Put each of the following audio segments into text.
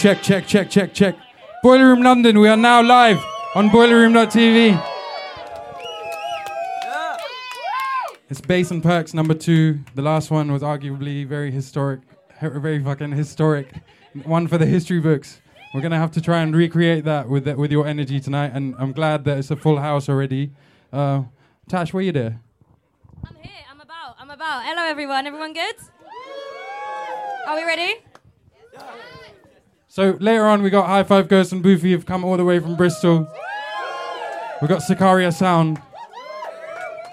Check, check, check, check, check. Boiler Room London, we are now live on boilerroom.tv. It's Bass and Perks number two. The last one was arguably very historic, very fucking historic. One for the history books. We're gonna have to try and recreate that with the, with your energy tonight, and I'm glad that it's a full house already. Uh, Tash, where you there? I'm here. I'm about. I'm about. Hello, everyone. Everyone good? Are we ready? So later on, we got Hi5Ghost and Boofy have come all the way from Bristol. We've got Sicaria Sound.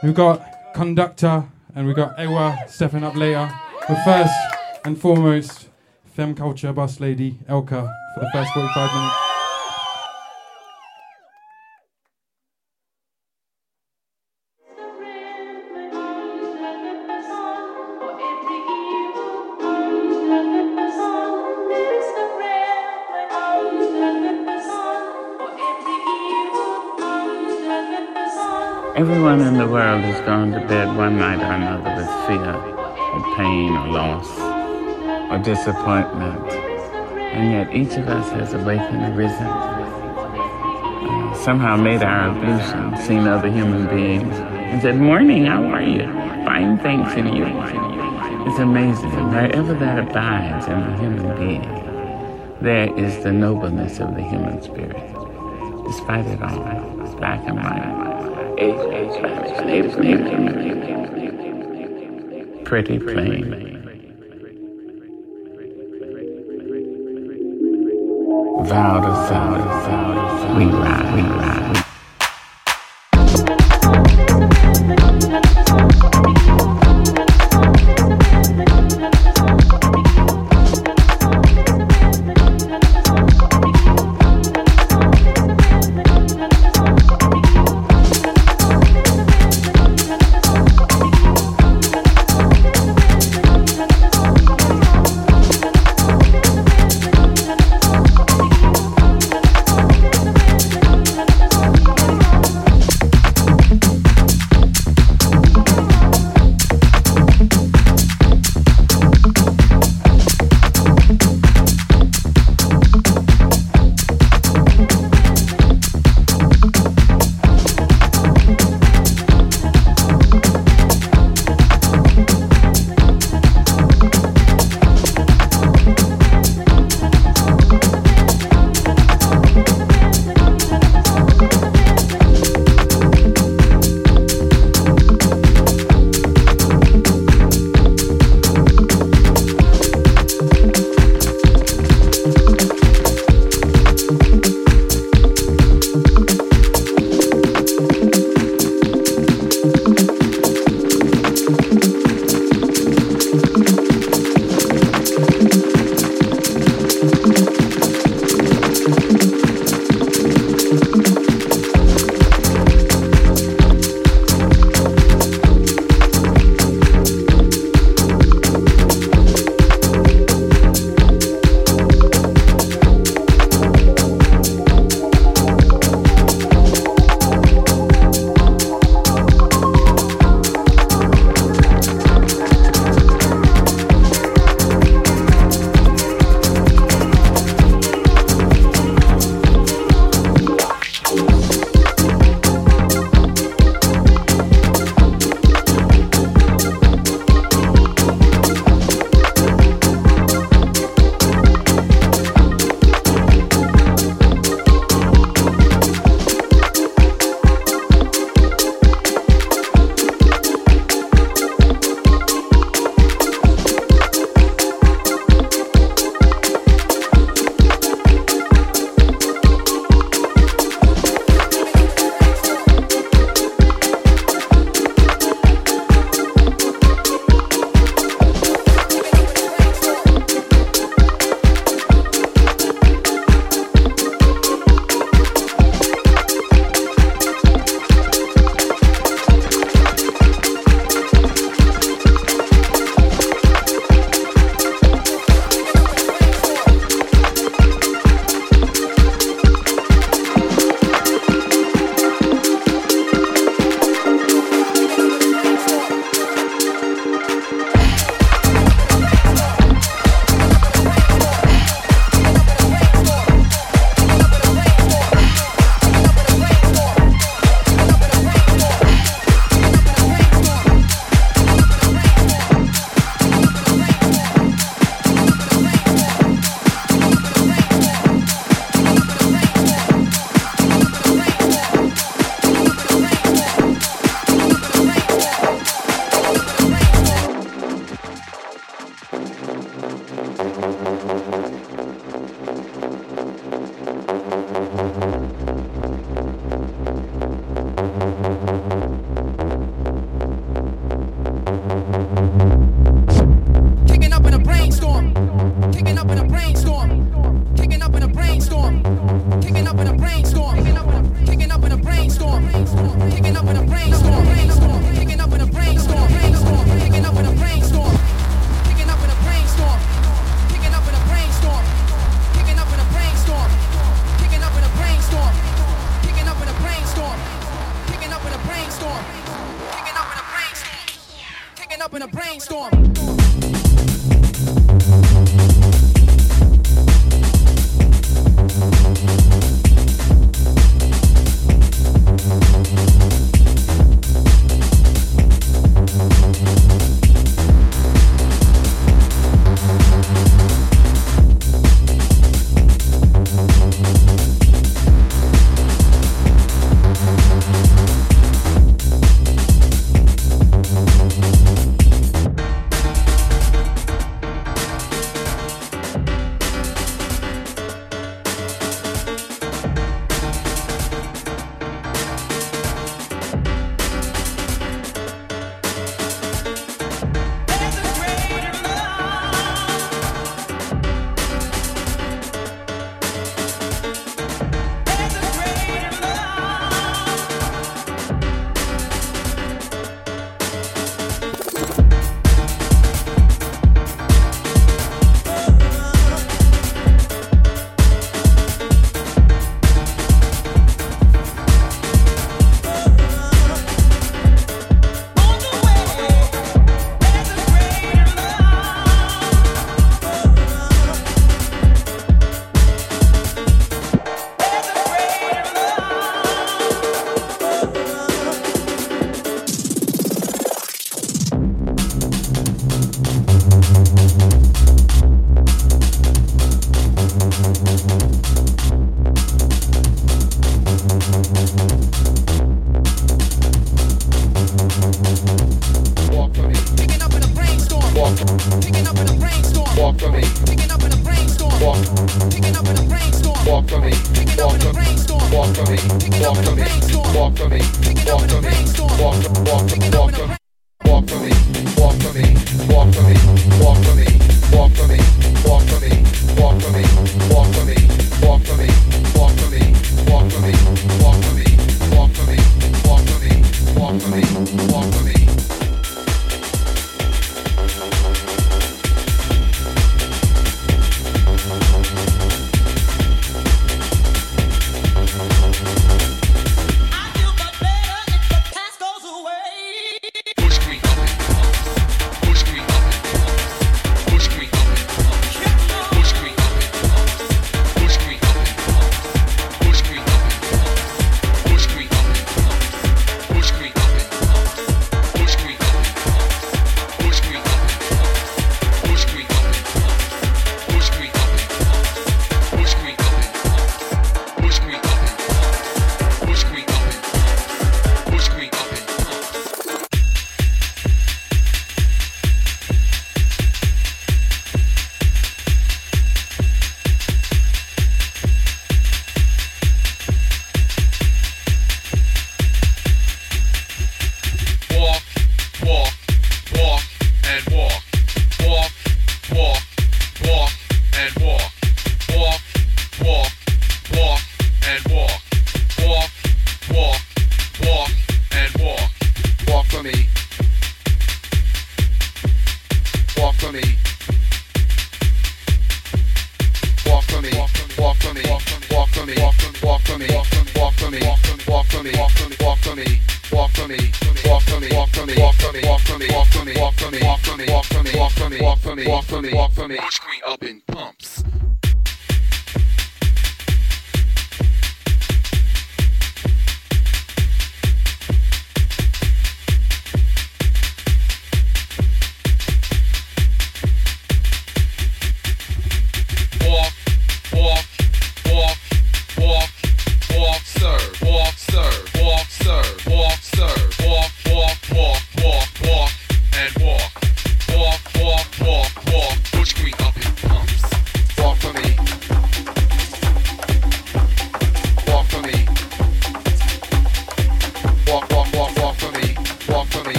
We've got Conducta, and we got Ewa stepping up later. But first and foremost, Femme Culture Bus Lady Elkka for the first 45 minutes. The world has gone to bed one night or another with fear, or pain, or loss, or disappointment. And yet each of us has awakened, risen, uh, somehow made our ablution, seen other human beings, and said, Morning, how are you? Find things in you. It's amazing. Wherever that abides in the human being, there is the nobleness of the human spirit. Despite it all, black and white. Pretty plain. Vow to vow to vow to we ride, we ride.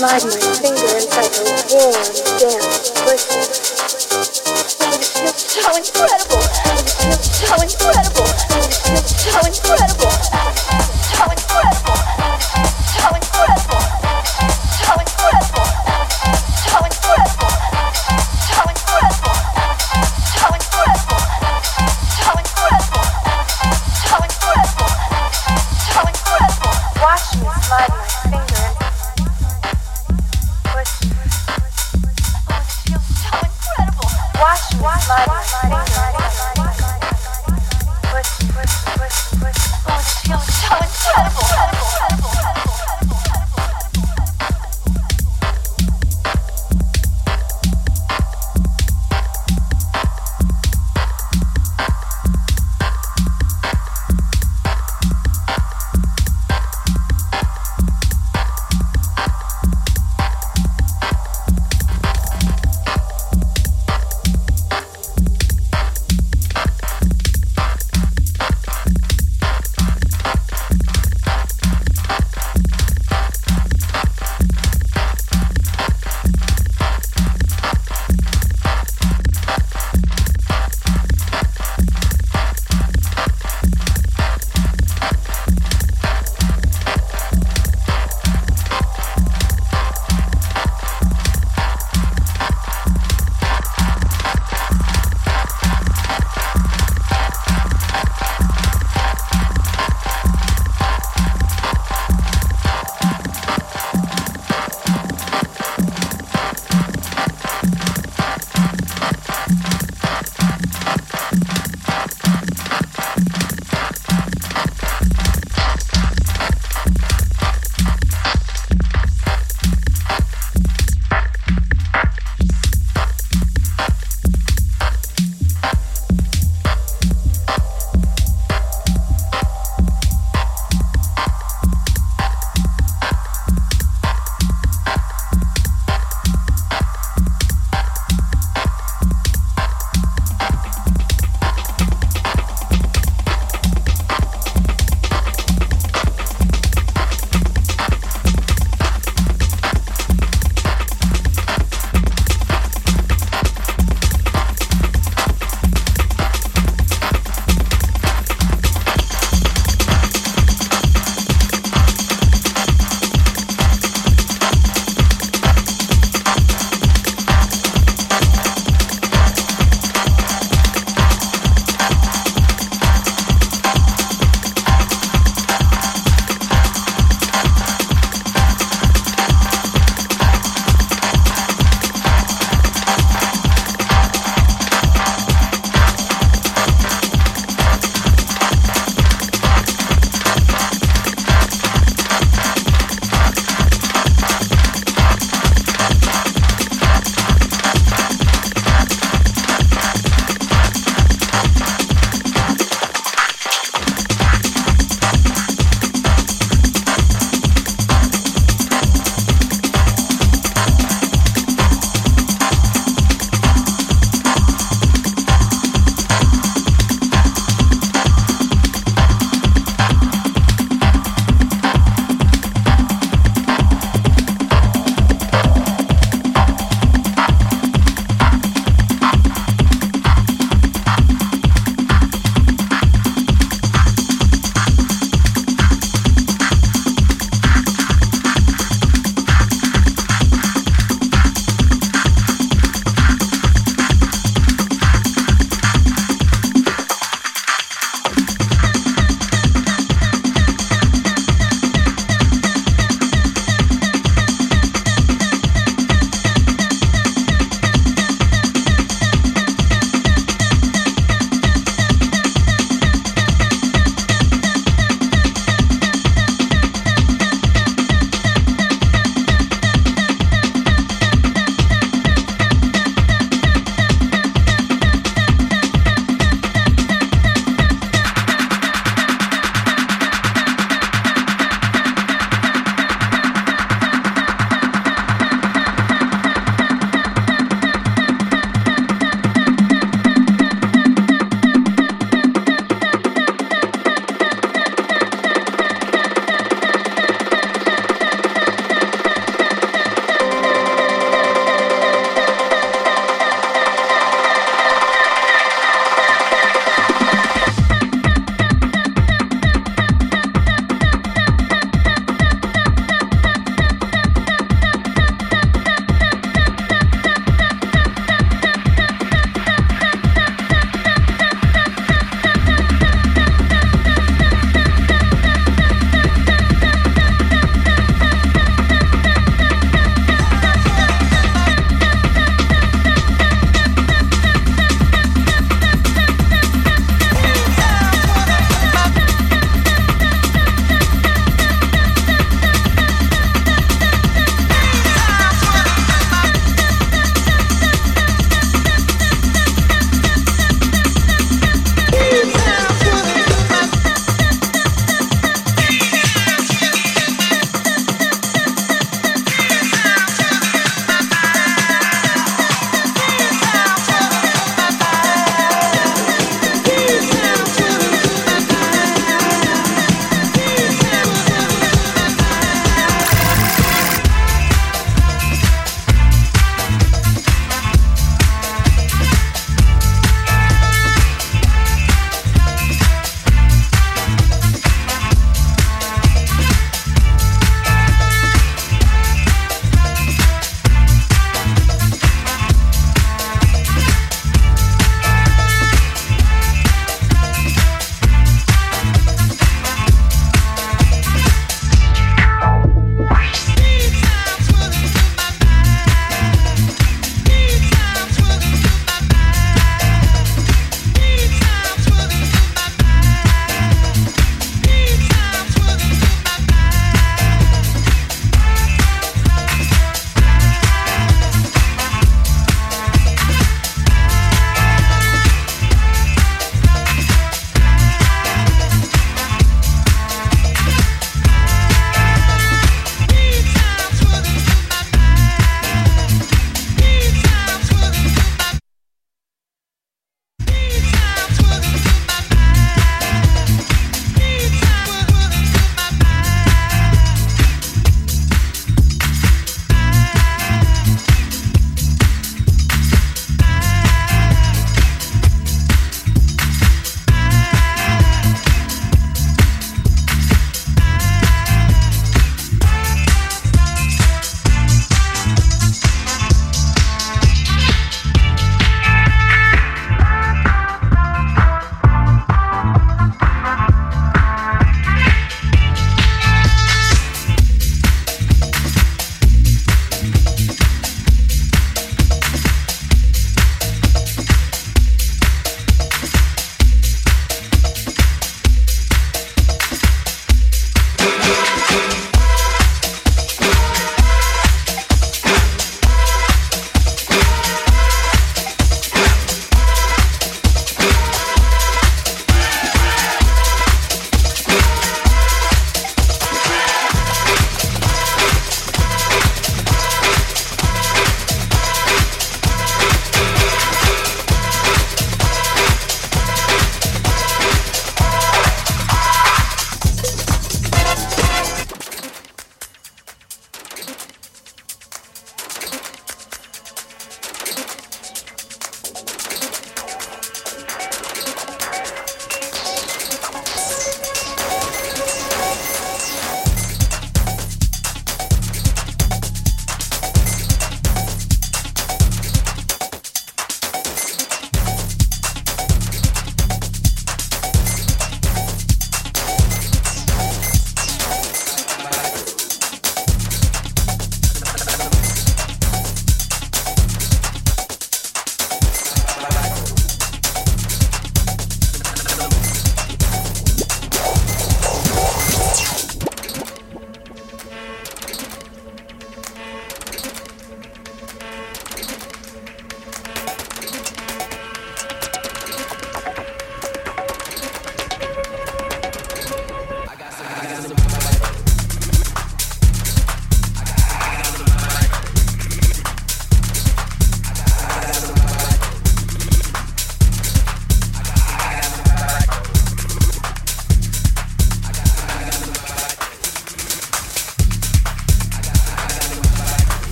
Slide my finger